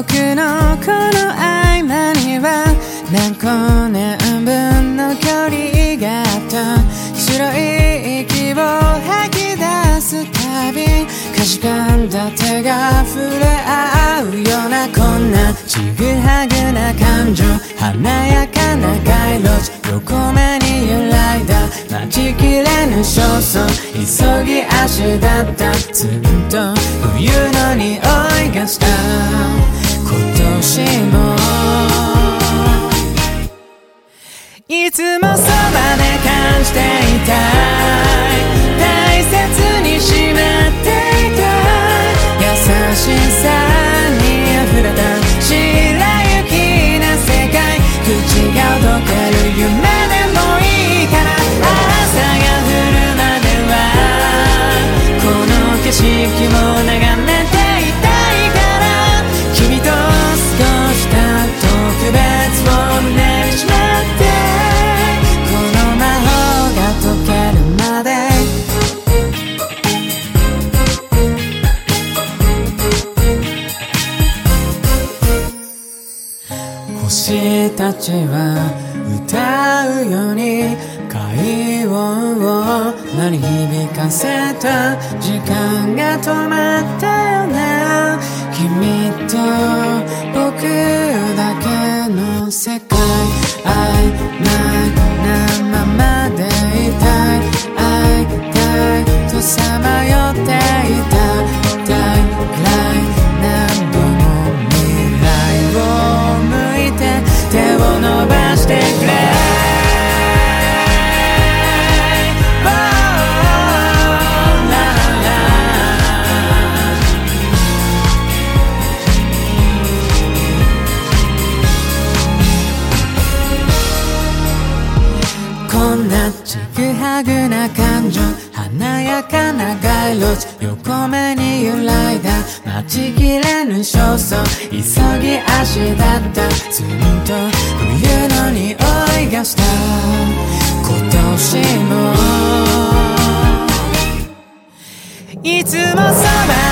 僕のこの合間には何個年分の距離があった白い息を吐き出すたびかじかんだ手が触れ合うようなこんなちぐはぐな感情。華やかな街路樹横目に揺らいだ。待ちきれぬ焦燥急ぎ足だった。ずっと冬の匂い。もそばで感じていた私たちは歌うように快音を鳴り響かせた時間が止まったよな君と僕だけの世界こんなちぐはぐな感情華やかな街路樹横目に揺らいだ待ちきれぬ焦燥急ぎ足だった。ずっと冬の匂いがした。今年もいつもそば